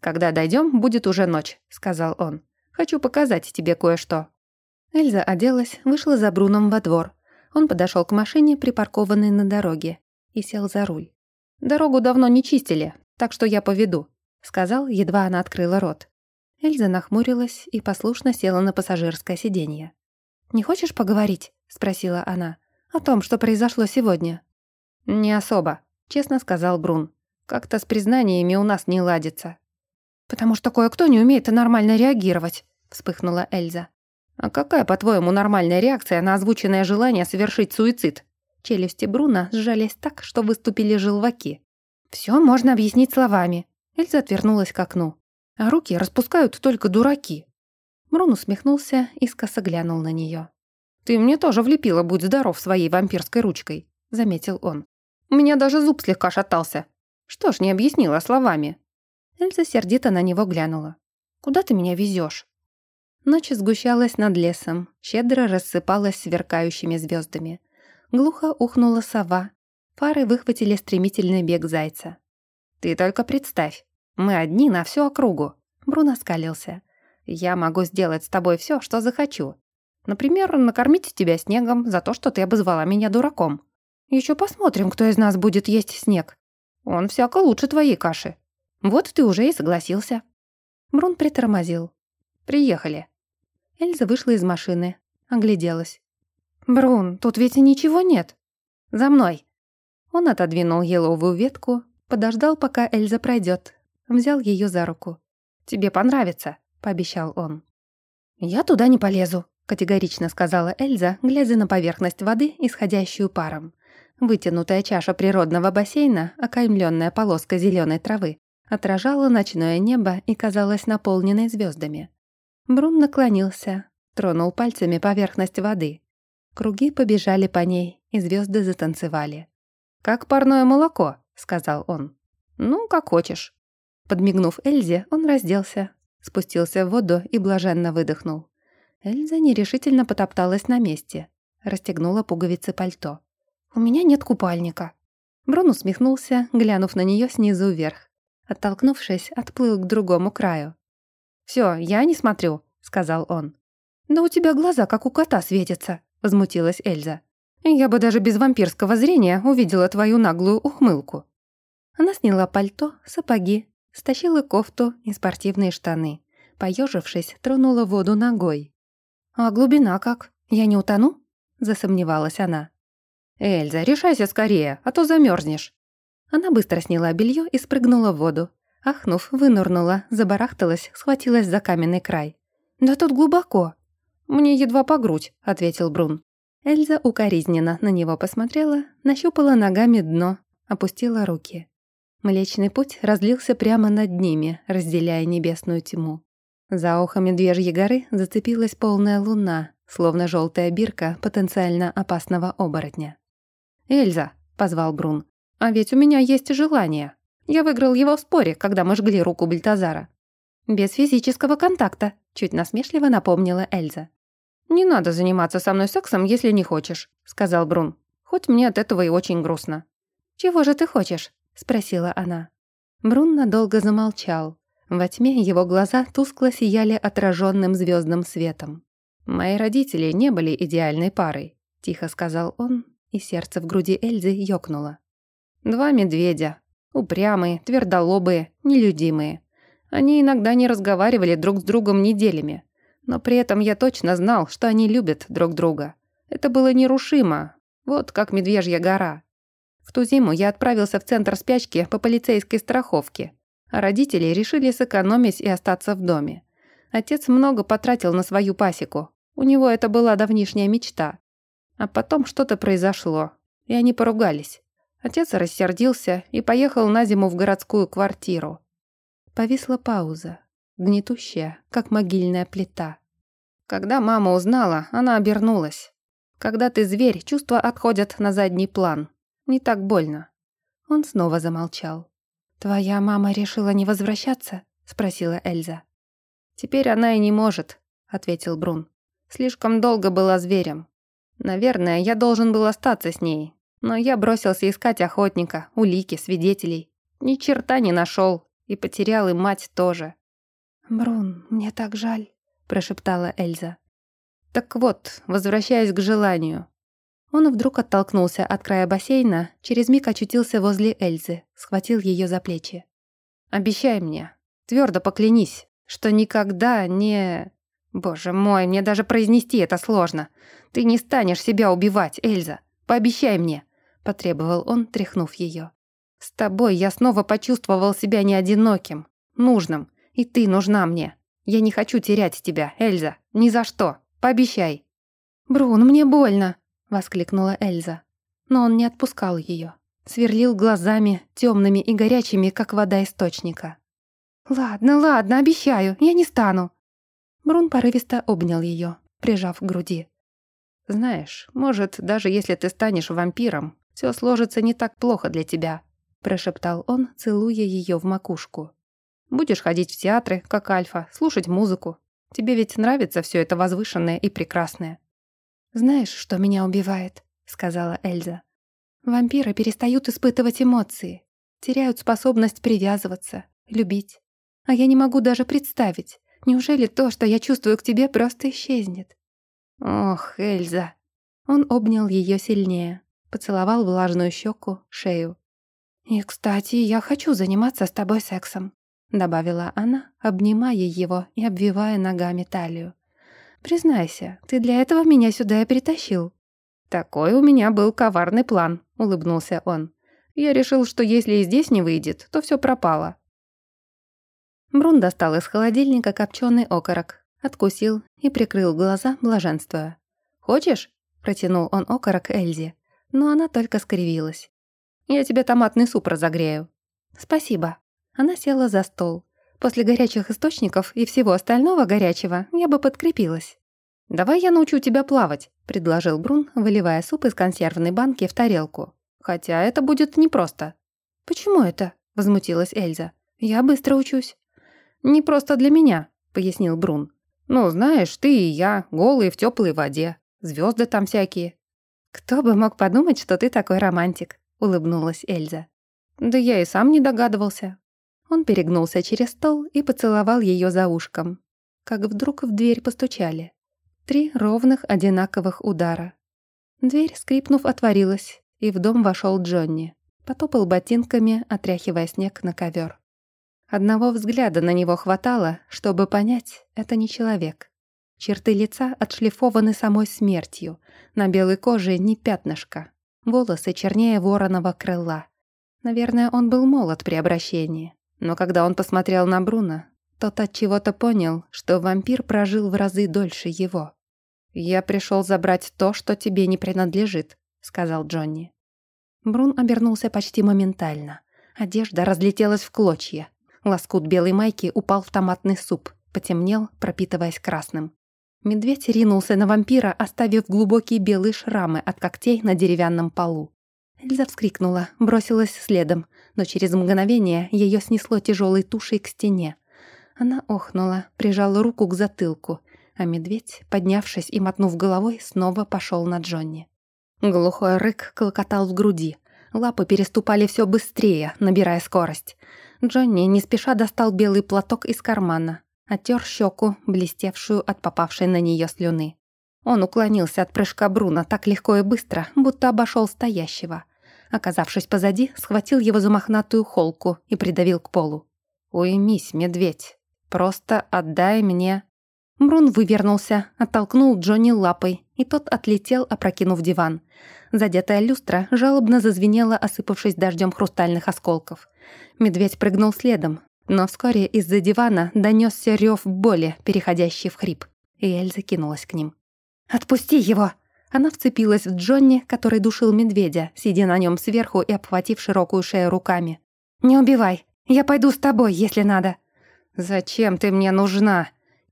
«Когда дойдем, будет уже ночь», — сказал он. «Хочу показать тебе кое-что». Эльза оделась, вышла за Бруном во двор. Он подошел к машине, припаркованной на дороге, и сел за руль. «Дорогу давно не чистили, так что я поведу», — сказал, едва она открыла рот. Эльза нахмурилась и послушно села на пассажирское сиденье. «Не хочешь поговорить?» — спросила она. «О том, что произошло сегодня». «Не особо», — честно сказал Брун. «Как-то с признаниями у нас не ладится». «Потому что кое-кто не умеет нормально реагировать», — вспыхнула Эльза. «А какая, по-твоему, нормальная реакция на озвученное желание совершить суицид?» Челюсти Бруна сжались так, что выступили желваки. «Всё можно объяснить словами». Эльза отвернулась к окну. «А руки распускают только дураки». Брун усмехнулся и скосо глянул на неё. «Ты мне тоже влепила, будь здоров, своей вампирской ручкой», — заметил он. «У меня даже зуб слегка шатался. Что ж, не объяснила словами». Эльза сердито на него глянула. «Куда ты меня везёшь?» Ночь сгущалась над лесом, щедро рассыпалась сверкающими звездами. Глухо ухнула сова. Фары выхватили стремительный бег зайца. «Ты только представь, мы одни на всю округу», — Бруно скалился. «Я могу сделать с тобой все, что захочу. Например, накормить тебя снегом за то, что ты обозвала меня дураком. Еще посмотрим, кто из нас будет есть снег. Он всяко лучше твоей каши. Вот ты уже и согласился». Брун притормозил. «Приехали». Эльза вышла из машины, огляделась. «Брун, тут ведь ничего нет. За мной!» Он отодвинул еловую ветку, подождал, пока Эльза пройдет, взял ее за руку. «Тебе понравится», — пообещал он. «Я туда не полезу», — категорично сказала Эльза, глядя на поверхность воды, исходящую паром. Вытянутая чаша природного бассейна, окаймленная полоской зеленой травы, отражала ночное небо и казалась наполненной звездами. Брун наклонился, тронул пальцами поверхность воды. Круги побежали по ней, и звезды затанцевали. «Как парное молоко», — сказал он. «Ну, как хочешь». Подмигнув Эльзе, он разделся, спустился в воду и блаженно выдохнул. Эльза нерешительно потопталась на месте, расстегнула пуговицы пальто. «У меня нет купальника». Брун усмехнулся, глянув на нее снизу вверх. Оттолкнувшись, отплыл к другому краю. «Всё, я не смотрю», — сказал он. «Да у тебя глаза, как у кота, светятся», — возмутилась Эльза. «Я бы даже без вампирского зрения увидела твою наглую ухмылку». Она сняла пальто, сапоги, стащила кофту и спортивные штаны. Поежившись, тронула воду ногой. «А глубина как? Я не утону?» — засомневалась она. «Эльза, решайся скорее, а то замерзнешь. Она быстро сняла белье и спрыгнула в воду. Ахнув, вынурнула, забарахталась, схватилась за каменный край. «Да тут глубоко». «Мне едва по грудь», — ответил Брун. Эльза укоризненно на него посмотрела, нащупала ногами дно, опустила руки. Млечный путь разлился прямо над ними, разделяя небесную тьму. За ухом Медвежьей горы зацепилась полная луна, словно желтая бирка потенциально опасного оборотня. «Эльза», — позвал Брун, — «а ведь у меня есть желание». Я выиграл его в споре, когда мы жгли руку Бальтазара. Без физического контакта, чуть насмешливо напомнила Эльза. «Не надо заниматься со мной сексом, если не хочешь», — сказал Брун. «Хоть мне от этого и очень грустно». «Чего же ты хочешь?» — спросила она. Брун надолго замолчал. Во тьме его глаза тускло сияли отраженным звездным светом. «Мои родители не были идеальной парой», — тихо сказал он, и сердце в груди Эльзы ёкнуло. «Два медведя. Упрямые, твердолобые, нелюдимые. Они иногда не разговаривали друг с другом неделями, но при этом я точно знал, что они любят друг друга. Это было нерушимо, вот как Медвежья гора. В ту зиму я отправился в центр спячки по полицейской страховке, а родители решили сэкономить и остаться в доме. Отец много потратил на свою пасеку, у него это была давнишняя мечта. А потом что-то произошло, и они поругались. Отец рассердился и поехал на зиму в городскую квартиру. Повисла пауза, гнетущая, как могильная плита. Когда мама узнала, она обернулась. Когда ты зверь, чувства отходят на задний план. Не так больно. Он снова замолчал. «Твоя мама решила не возвращаться?» — спросила Эльза. «Теперь она и не может», — ответил Брун. «Слишком долго была зверем. Наверное, я должен был остаться с ней, но я бросился искать охотника, улики, свидетелей. Ни черта не нашел, и потерял и мать тоже». «Брун, мне так жаль», — прошептала Эльза. Так вот, возвращаясь к желанию. Он вдруг оттолкнулся от края бассейна, через миг очутился возле Эльзы, схватил ее за плечи. «Обещай мне, твердо поклянись, что никогда не...» «Боже мой, мне даже произнести это сложно. Ты не станешь себя убивать, Эльза. Пообещай мне», — потребовал он, тряхнув ее. «С тобой я снова почувствовал себя не одиноким, нужным, и ты нужна мне. Я не хочу терять тебя, Эльза, ни за что». Пообещай». «Брун, мне больно!» — воскликнула Эльза. Но он не отпускал ее. Сверлил глазами, темными и горячими, как вода источника. «Ладно, ладно, обещаю, я не стану». Брун порывисто обнял ее, прижав к груди. «Знаешь, может, даже если ты станешь вампиром, все сложится не так плохо для тебя», прошептал он, целуя ее в макушку. «Будешь ходить в театры, как Альфа, слушать музыку, Тебе ведь нравится все это возвышенное и прекрасное». «Знаешь, что меня убивает?» — сказала Эльза. «Вампиры перестают испытывать эмоции, теряют способность привязываться, любить. А я не могу даже представить, неужели то, что я чувствую к тебе, просто исчезнет?» «Ох, Эльза!» Он обнял ее сильнее, поцеловал влажную щеку, шею. «И, кстати, я хочу заниматься с тобой сексом добавила она, обнимая его и обвивая ногами талию. «Признайся, ты для этого меня сюда и притащил». «Такой у меня был коварный план», — улыбнулся он. «Я решил, что если и здесь не выйдет, то все пропало». Брун достал из холодильника копченый окорок, откусил и прикрыл глаза, блаженствуя. «Хочешь?» — протянул он окорок Эльзе, но она только скривилась. «Я тебе томатный суп разогрею». «Спасибо», она села за стол. После горячих источников и всего остального горячего я бы подкрепилась. «Давай я научу тебя плавать», — предложил Брун, выливая суп из консервной банки в тарелку. «Хотя это будет непросто». «Почему это?» — возмутилась Эльза. «Я быстро учусь». «Не просто для меня», — пояснил Брун. «Ну, знаешь, ты и я, голые в теплой воде. Звезды там всякие». «Кто бы мог подумать, что ты такой романтик», — улыбнулась Эльза. «Да я и сам не догадывался», он перегнулся через стол и поцеловал ее за ушком. Как вдруг в дверь постучали. Три ровных одинаковых удара. Дверь, скрипнув, отворилась, и в дом вошел Джонни. Потопал ботинками, отряхивая снег на ковер. Одного взгляда на него хватало, чтобы понять, это не человек. Черты лица отшлифованы самой смертью, на белой коже не пятнышко, волосы чернее вороного крыла. Наверное, он был молод при обращении. Но когда он посмотрел на Бруно, тот от чего-то понял, что вампир прожил в разы дольше его. «Я пришел забрать то, что тебе не принадлежит», — сказал Джонни. Брун обернулся почти моментально. Одежда разлетелась в клочья. Лоскут белой майки упал в томатный суп, потемнел, пропитываясь красным. Медведь ринулся на вампира, оставив глубокие белые шрамы от когтей на деревянном полу. Эльза вскрикнула, бросилась следом, но через мгновение ее снесло тяжелой тушей к стене. Она охнула, прижала руку к затылку, а медведь, поднявшись и мотнув головой, снова пошел на Джонни. Глухой рык клокотал в груди. Лапы переступали все быстрее, набирая скорость. Джонни не спеша достал белый платок из кармана, оттер щеку, блестевшую от попавшей на нее слюны. Он уклонился от прыжка Бруна так легко и быстро, будто обошел стоящего. Оказавшись позади, схватил его за мохнатую холку и придавил к полу. «Уймись, медведь. Просто отдай мне...» Брун вывернулся, оттолкнул Джонни лапой, и тот отлетел, опрокинув диван. Задетая люстра жалобно зазвенела, осыпавшись дождем хрустальных осколков. Медведь прыгнул следом, но вскоре из-за дивана донесся рев боли, переходящий в хрип, и Эльза кинулась к ним. «Отпусти его!» Она вцепилась в Джонни, который душил медведя, сидя на нем сверху и обхватив широкую шею руками. «Не убивай! Я пойду с тобой, если надо!» «Зачем ты мне нужна?»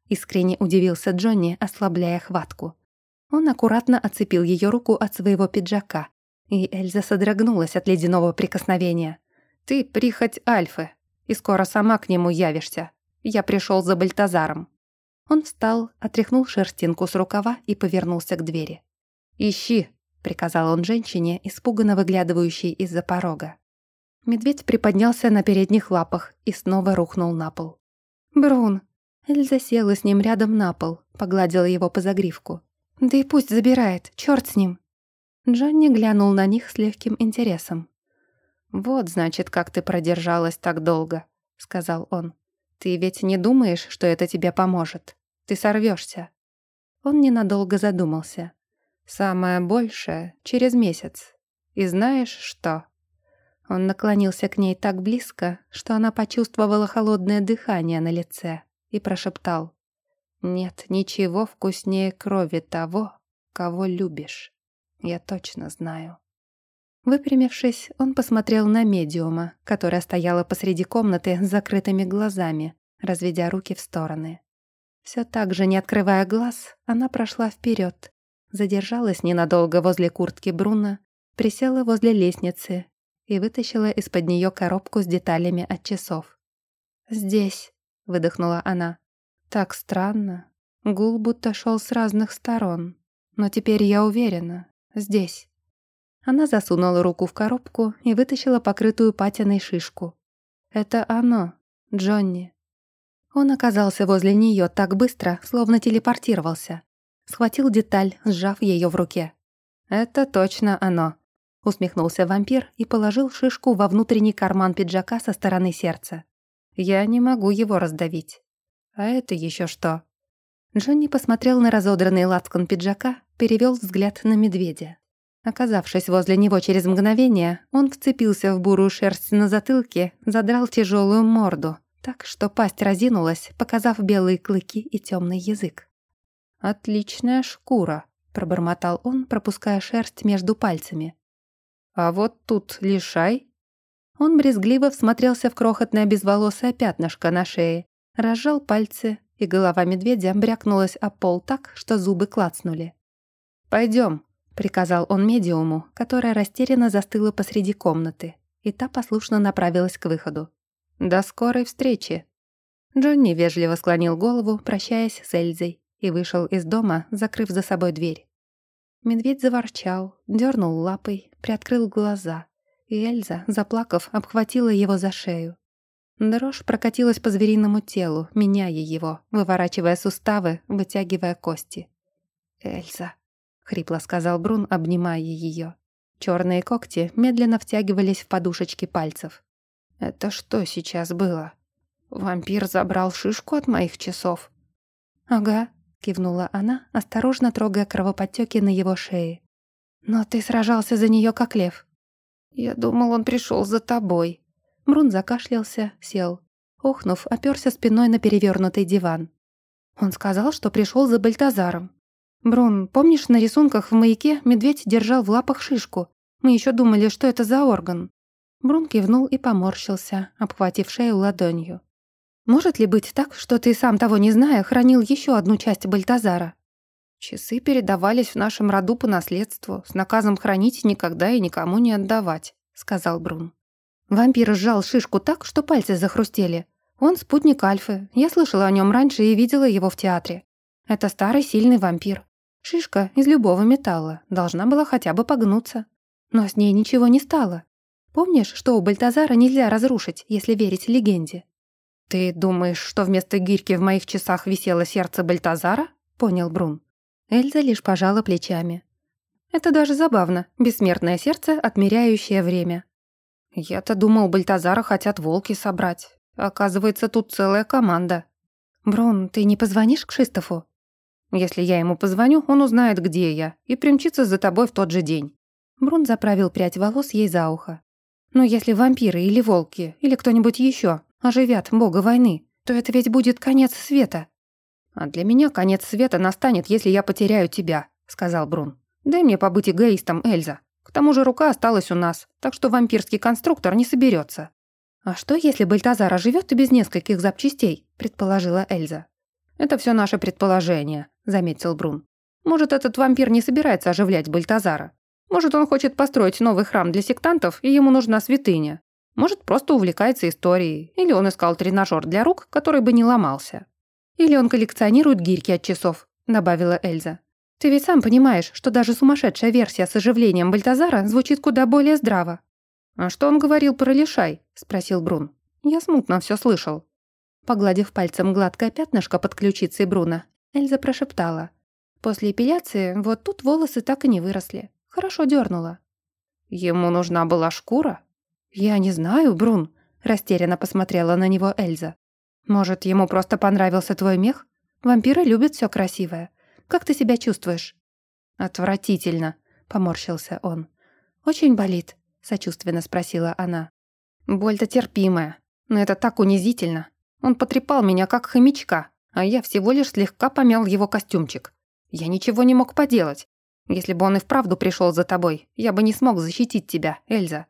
Искренне удивился Джонни, ослабляя хватку. Он аккуратно отцепил ее руку от своего пиджака, и Эльза содрогнулась от ледяного прикосновения. «Ты прихоть Альфы, и скоро сама к нему явишься. Я пришел за Бальтазаром». Он встал, отряхнул шерстинку с рукава и повернулся к двери. «Ищи», — приказал он женщине, испуганно выглядывающей из-за порога. Медведь приподнялся на передних лапах и снова рухнул на пол. «Брун!» Эльза села с ним рядом на пол, погладила его по загривку. «Да и пусть забирает, черт с ним!» Джонни глянул на них с легким интересом. «Вот, значит, как ты продержалась так долго», — сказал он. «Ты ведь не думаешь, что это тебе поможет? Ты сорвешься. Он ненадолго задумался. «Самое большее — через месяц. И знаешь что?» Он наклонился к ней так близко, что она почувствовала холодное дыхание на лице и прошептал. «Нет ничего вкуснее крови того, кого любишь. Я точно знаю». Выпрямившись, он посмотрел на медиума, которая стояла посреди комнаты с закрытыми глазами, разведя руки в стороны. Все так же, не открывая глаз, она прошла вперед, задержалась ненадолго возле куртки Бруна, присела возле лестницы и вытащила из-под нее коробку с деталями от часов. «Здесь», — выдохнула она. «Так странно. Гул будто шел с разных сторон. Но теперь я уверена. Здесь». Она засунула руку в коробку и вытащила покрытую патиной шишку. «Это оно, Джонни». Он оказался возле нее так быстро, словно телепортировался. Схватил деталь, сжав ее в руке. «Это точно оно», — усмехнулся вампир и положил шишку во внутренний карман пиджака со стороны сердца. «Я не могу его раздавить». «А это еще что?» Джонни посмотрел на разодранный лацкан пиджака, перевел взгляд на медведя. Оказавшись возле него через мгновение, он вцепился в бурую шерсть на затылке, задрал тяжелую морду, так что пасть разинулась, показав белые клыки и темный язык. «Отличная шкура», — пробормотал он, пропуская шерсть между пальцами. «А вот тут лишай». Он брезгливо всмотрелся в крохотное безволосое пятнышко на шее, разжал пальцы, и голова медведя брякнулась о пол так, что зубы клацнули. Пойдем, — приказал он медиуму, которая растерянно застыла посреди комнаты, и та послушно направилась к выходу. «До скорой встречи!» Джонни вежливо склонил голову, прощаясь с Эльзой, и вышел из дома, закрыв за собой дверь. Медведь заворчал, дернул лапой, приоткрыл глаза, и Эльза, заплакав, обхватила его за шею. Дрожь прокатилась по звериному телу, меняя его, выворачивая суставы, вытягивая кости. «Эльза», — хрипло сказал Брун, обнимая ее. Черные когти медленно втягивались в подушечки пальцев. «Это что сейчас было? Вампир забрал шишку от моих часов?» «Ага», — кивнула она, осторожно трогая кровоподтеки на его шее. «Но ты сражался за нее как лев». «Я думал, он пришел за тобой». Брун закашлялся, сел. Охнув, оперся спиной на перевернутый диван. Он сказал, что пришел за Бальтазаром. «Брун, помнишь, на рисунках в маяке медведь держал в лапах шишку? Мы еще думали, что это за орган». Брун кивнул и поморщился, обхватив шею ладонью. «Может ли быть так, что ты, сам того не зная, хранил еще одну часть Бальтазара?» «Часы передавались в нашем роду по наследству, с наказом хранить никогда и никому не отдавать», — сказал Брун. Вампир сжал шишку так, что пальцы захрустели. Он спутник Альфы. Я слышала о нем раньше и видела его в театре. Это старый сильный вампир. Шишка из любого металла должна была хотя бы погнуться. Но с ней ничего не стало. Помнишь, что у Бальтазара нельзя разрушить, если верить легенде? «Ты думаешь, что вместо гирьки в моих часах висело сердце Бальтазара?» — понял Брун. Эльза лишь пожала плечами. Это даже забавно, бессмертное сердце, отмеряющее время. Я-то думал, Бальтазара хотят волки собрать. Оказывается, тут целая команда. Брун, ты не позвонишь к Шистофу? Если я ему позвоню, он узнает, где я, и примчится за тобой в тот же день. Брун заправил прядь волос ей за ухо. Но если вампиры или волки, или кто-нибудь еще оживят бога войны, то это ведь будет конец света. А для меня конец света настанет, если я потеряю тебя, сказал Брун. Дай мне побыть эгоистом, Эльза. К тому же рука осталась у нас, так что вампирский конструктор не соберется. «А что, если Бальтазар оживет и без нескольких запчастей?» – предположила Эльза. «Это все наше предположение», – заметил Брун. «Может, этот вампир не собирается оживлять Бальтазара. Может, он хочет построить новый храм для сектантов, и ему нужна святыня. Может, просто увлекается историей. Или он искал тренажер для рук, который бы не ломался. Или он коллекционирует гирьки от часов», – добавила Эльза. Ты ведь сам понимаешь, что даже сумасшедшая версия с оживлением Бальтазара звучит куда более здраво. «А что он говорил про лишай?» – спросил Брун. «Я смутно все слышал». Погладив пальцем гладкое пятнышко под ключицей Бруна, Эльза прошептала. «После эпиляции вот тут волосы так и не выросли. Хорошо дернула». «Ему нужна была шкура?» «Я не знаю, Брун», – растерянно посмотрела на него Эльза. «Может, ему просто понравился твой мех? Вампиры любят все красивое. Как ты себя чувствуешь?» «Отвратительно», — поморщился он. «Очень болит?» — сочувственно спросила она. «Боль-то терпимая, но это так унизительно. Он потрепал меня, как хомячка, а я всего лишь слегка помял его костюмчик. Я ничего не мог поделать. Если бы он и вправду пришел за тобой, я бы не смог защитить тебя, Эльза».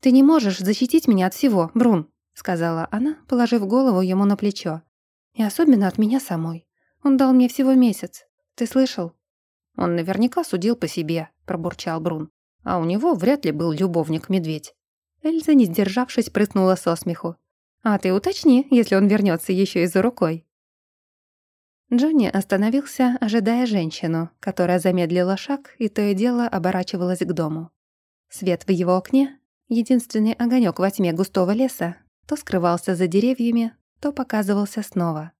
«Ты не можешь защитить меня от всего, Брун», — сказала она, положив голову ему на плечо. «И особенно от меня самой. Он дал мне всего месяц. Ты слышал?» «Он наверняка судил по себе», — пробурчал Брун. «А у него вряд ли был любовник-медведь». Эльза, не сдержавшись, прыснула со смеху. «А ты уточни, если он вернется еще и за рукой». Джонни остановился, ожидая женщину, которая замедлила шаг и то и дело оборачивалась к дому. Свет в его окне, единственный огонек во тьме густого леса, то скрывался за деревьями, то показывался снова.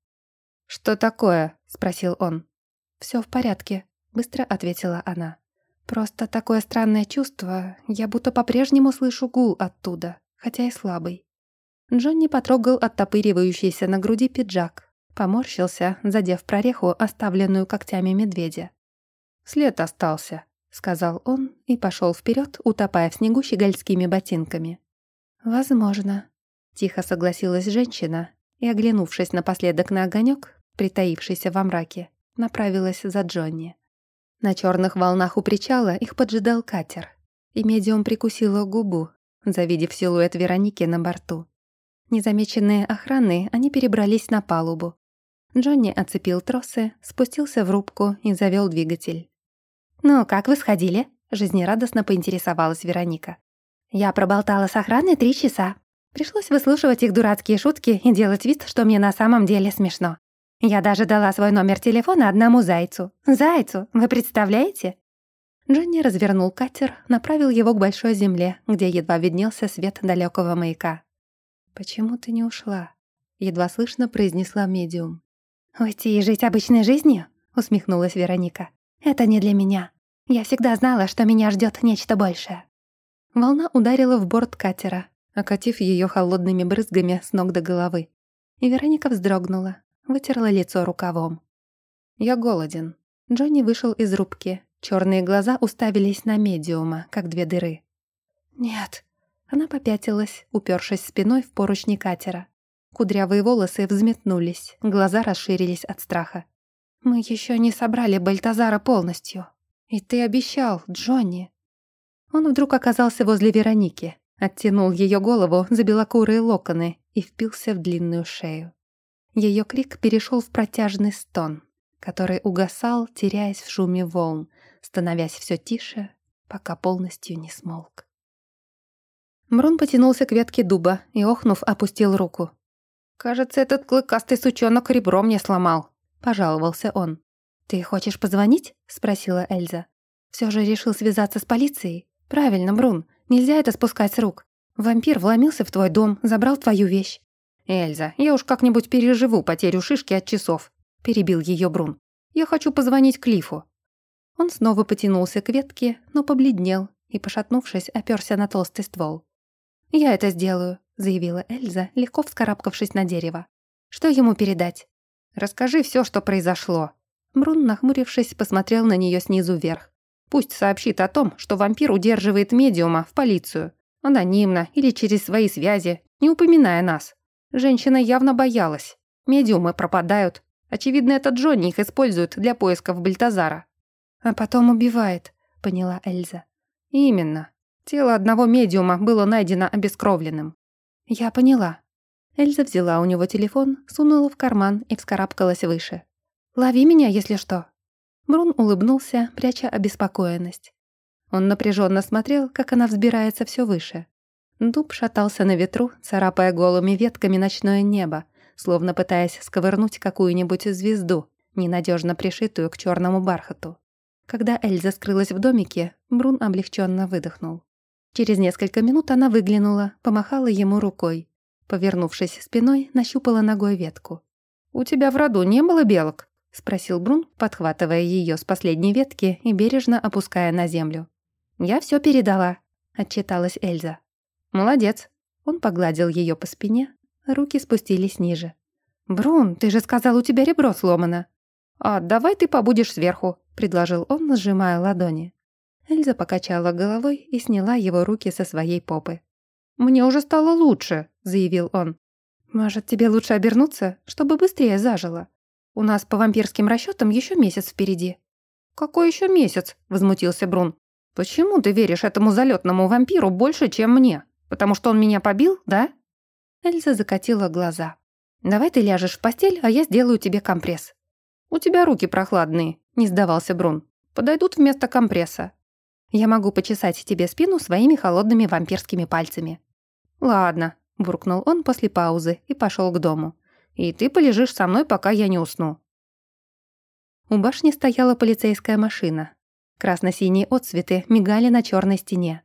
«Что такое?» — спросил он. Все в порядке», — быстро ответила она. «Просто такое странное чувство, я будто по-прежнему слышу гул оттуда, хотя и слабый». Джонни потрогал оттопыривающийся на груди пиджак, поморщился, задев прореху, оставленную когтями медведя. «След остался», — сказал он и пошел вперед, утопая в снегу щегольскими ботинками. «Возможно», — тихо согласилась женщина и, оглянувшись напоследок на огонек, притаившийся во мраке, направилась за Джонни. На черных волнах у причала их поджидал катер, и медиум прикусила губу, завидев силуэт Вероники на борту. Незамеченные охраны, они перебрались на палубу. Джонни оцепил тросы, спустился в рубку и завел двигатель. «Ну, как вы сходили?» — жизнерадостно поинтересовалась Вероника. «Я проболтала с охраной три часа. Пришлось выслушивать их дурацкие шутки и делать вид, что мне на самом деле смешно. Я даже дала свой номер телефона одному зайцу. Зайцу, вы представляете? Джонни развернул катер, направил его к большой земле, где едва виднелся свет далекого маяка. «Почему ты не ушла?» — едва слышно произнесла медиум. «Уйти и жить обычной жизнью?» — усмехнулась Вероника. «Это не для меня. Я всегда знала, что меня ждет нечто большее». Волна ударила в борт катера, окатив ее холодными брызгами с ног до головы. И Вероника вздрогнула, вытерла лицо рукавом. «Я голоден». Джонни вышел из рубки. Черные глаза уставились на медиума, как две дыры. «Нет». Она попятилась, упершись спиной в поручни катера. Кудрявые волосы взметнулись, глаза расширились от страха. «Мы еще не собрали Бальтазара полностью. И ты обещал, Джонни». Он вдруг оказался возле Вероники, оттянул ее голову за белокурые локоны и впился в длинную шею. Ее крик перешел в протяжный стон, который угасал, теряясь в шуме волн, становясь все тише, пока полностью не смолк. Мрон потянулся к ветке дуба и, охнув, опустил руку. «Кажется, этот клыкастый сучонок ребро мне сломал», — пожаловался он. «Ты хочешь позвонить?» — спросила Эльза. Все же решил связаться с полицией? Правильно, Брун, нельзя это спускать с рук. Вампир вломился в твой дом, забрал твою вещь. «Эльза, я уж как-нибудь переживу потерю шишки от часов», — перебил ее Брун. «Я хочу позвонить Клифу. Он снова потянулся к ветке, но побледнел и, пошатнувшись, оперся на толстый ствол. «Я это сделаю», — заявила Эльза, легко вскарабкавшись на дерево. «Что ему передать?» «Расскажи все, что произошло». Брун, нахмурившись, посмотрел на нее снизу вверх. «Пусть сообщит о том, что вампир удерживает медиума в полицию. Анонимно или через свои связи, не упоминая нас. Женщина явно боялась. Медиумы пропадают. Очевидно, этот Джонни их использует для поисков Бальтазара. «А потом убивает», — поняла Эльза. «Именно. Тело одного медиума было найдено обескровленным». «Я поняла». Эльза взяла у него телефон, сунула в карман и вскарабкалась выше. «Лови меня, если что». Брун улыбнулся, пряча обеспокоенность. Он напряженно смотрел, как она взбирается все выше. Дуб шатался на ветру, царапая голыми ветками ночное небо, словно пытаясь сковырнуть какую-нибудь звезду, ненадежно пришитую к черному бархату. Когда Эльза скрылась в домике, Брун облегченно выдохнул. Через несколько минут она выглянула, помахала ему рукой. Повернувшись спиной, нащупала ногой ветку. «У тебя в роду не было белок?» — спросил Брун, подхватывая ее с последней ветки и бережно опуская на землю. «Я все передала», — отчиталась Эльза. «Молодец». Он погладил ее по спине, руки спустились ниже. «Брун, ты же сказал, у тебя ребро сломано». «А давай ты побудешь сверху», — предложил он, сжимая ладони. Эльза покачала головой и сняла его руки со своей попы. «Мне уже стало лучше», — заявил он. «Может, тебе лучше обернуться, чтобы быстрее зажило? У нас по вампирским расчетам еще месяц впереди». «Какой еще месяц?» — возмутился Брун. «Почему ты веришь этому залетному вампиру больше, чем мне? Потому что он меня побил, да?» Эльза закатила глаза. «Давай ты ляжешь в постель, а я сделаю тебе компресс». «У тебя руки прохладные», — не сдавался Брун. «Подойдут вместо компресса». «Я могу почесать тебе спину своими холодными вампирскими пальцами». «Ладно», — буркнул он после паузы и пошел к дому. «И ты полежишь со мной, пока я не усну». У башни стояла полицейская машина. Красно-синие отцветы мигали на черной стене.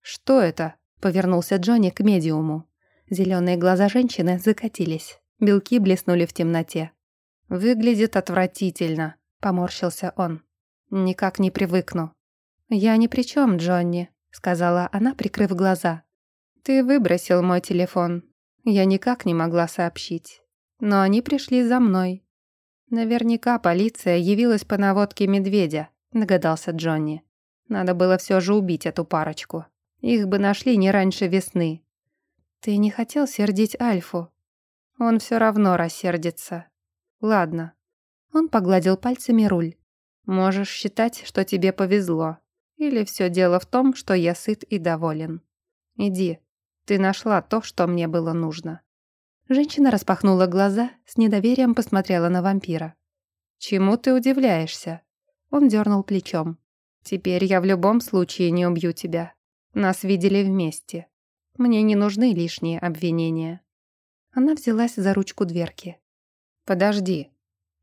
«Что это?» — повернулся Джонни к медиуму. Зеленые глаза женщины закатились. Белки блеснули в темноте. «Выглядит отвратительно», — поморщился он. «Никак не привыкну». «Я ни при чем, Джонни», — сказала она, прикрыв глаза. «Ты выбросил мой телефон. Я никак не могла сообщить. Но они пришли за мной». «Наверняка полиция явилась по наводке медведя», догадался Джонни. Надо было все же убить эту парочку. Их бы нашли не раньше весны. Ты не хотел сердить Альфу? Он все равно рассердится. Ладно. Он погладил пальцами руль. Можешь считать, что тебе повезло. Или все дело в том, что я сыт и доволен. Иди. Ты нашла то, что мне было нужно. Женщина распахнула глаза, с недоверием посмотрела на вампира. «Чему ты удивляешься?» Он дернул плечом. «Теперь я в любом случае не убью тебя. Нас видели вместе. Мне не нужны лишние обвинения». Она взялась за ручку дверки. «Подожди».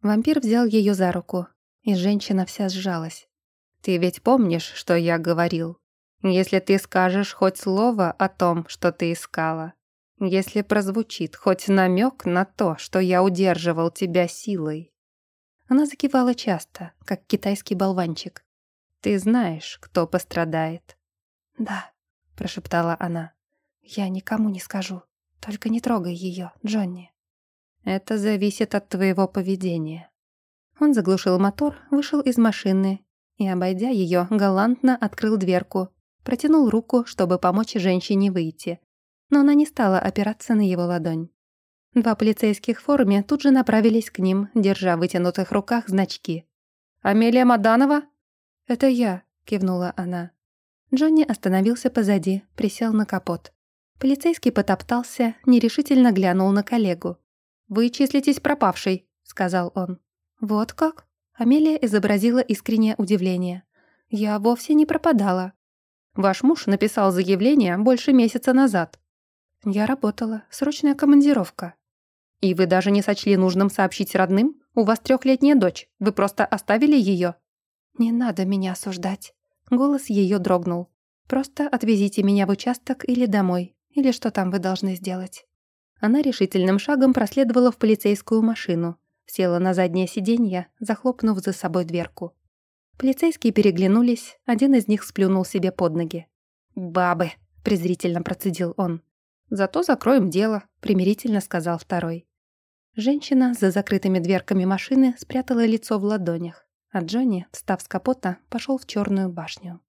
Вампир взял ее за руку, и женщина вся сжалась. «Ты ведь помнишь, что я говорил? Если ты скажешь хоть слово о том, что ты искала, если прозвучит хоть намек на то, что я удерживал тебя силой, она закивала часто, как китайский болванчик. «Ты знаешь, кто пострадает?» «Да», — прошептала она. «Я никому не скажу. Только не трогай ее, Джонни». «Это зависит от твоего поведения». Он заглушил мотор, вышел из машины и, обойдя ее, галантно открыл дверку, протянул руку, чтобы помочь женщине выйти. Но она не стала опираться на его ладонь. Два полицейских в форме тут же направились к ним, держа в вытянутых руках значки. «Амелия Маданова?» «Это я», — кивнула она. Джонни остановился позади, присел на капот. Полицейский потоптался, нерешительно глянул на коллегу. «Вы числитесь пропавшей», — сказал он. «Вот как?» Амелия изобразила искреннее удивление. «Я вовсе не пропадала». «Ваш муж написал заявление больше месяца назад». «Я работала. Срочная командировка». «И вы даже не сочли нужным сообщить родным? У вас трехлетняя дочь. Вы просто оставили ее?» «Не надо меня осуждать». Голос ее дрогнул. «Просто отвезите меня в участок или домой. Или что там вы должны сделать?» Она решительным шагом проследовала в полицейскую машину. Села на заднее сиденье, захлопнув за собой дверку. Полицейские переглянулись, один из них сплюнул себе под ноги. «Бабы!» — презрительно процедил он. «Зато закроем дело», — примирительно сказал второй. Женщина за закрытыми дверками машины спрятала лицо в ладонях, а Джонни, встав с капота, пошел в черную башню.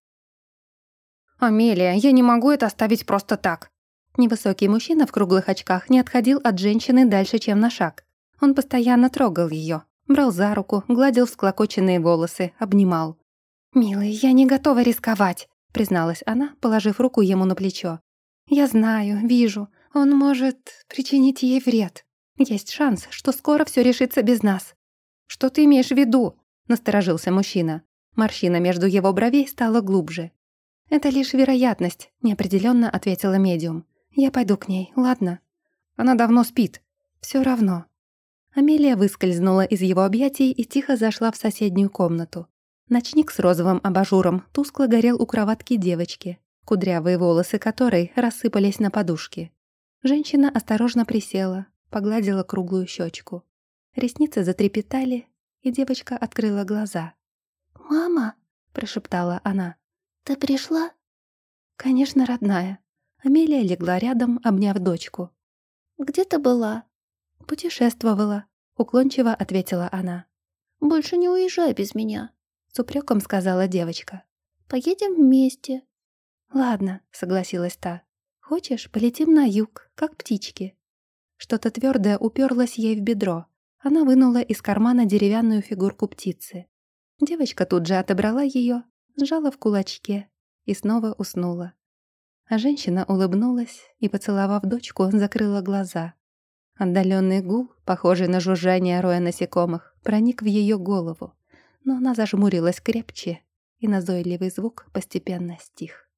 «Амелия, я не могу это оставить просто так!» Невысокий мужчина в круглых очках не отходил от женщины дальше, чем на шаг. Он постоянно трогал ее, брал за руку, гладил всклокоченные волосы, обнимал. «Милый, я не готова рисковать», — призналась она, положив руку ему на плечо. «Я знаю, вижу, он может причинить ей вред. Есть шанс, что скоро все решится без нас». «Что ты имеешь в виду?» — насторожился мужчина. Морщина между его бровей стала глубже. «Это лишь вероятность», — неопределенно ответила медиум. «Я пойду к ней, ладно?» «Она давно спит». Все равно». Амелия выскользнула из его объятий и тихо зашла в соседнюю комнату. Ночник с розовым абажуром тускло горел у кроватки девочки, кудрявые волосы которой рассыпались на подушке. Женщина осторожно присела, погладила круглую щечку. Ресницы затрепетали, и девочка открыла глаза. «Мама!» – прошептала она. «Ты пришла?» «Конечно, родная». Амелия легла рядом, обняв дочку. «Где ты была?» «Путешествовала», — уклончиво ответила она. «Больше не уезжай без меня», — с упреком сказала девочка. «Поедем вместе». «Ладно», — согласилась та. «Хочешь, полетим на юг, как птички?» Что-то твердое уперлось ей в бедро. Она вынула из кармана деревянную фигурку птицы. Девочка тут же отобрала ее сжала в кулачке и снова уснула. А женщина улыбнулась и, поцеловав дочку, закрыла глаза. Отдаленный гул, похожий на жужжание роя насекомых, проник в ее голову, но она зажмурилась крепче, и назойливый звук постепенно стих.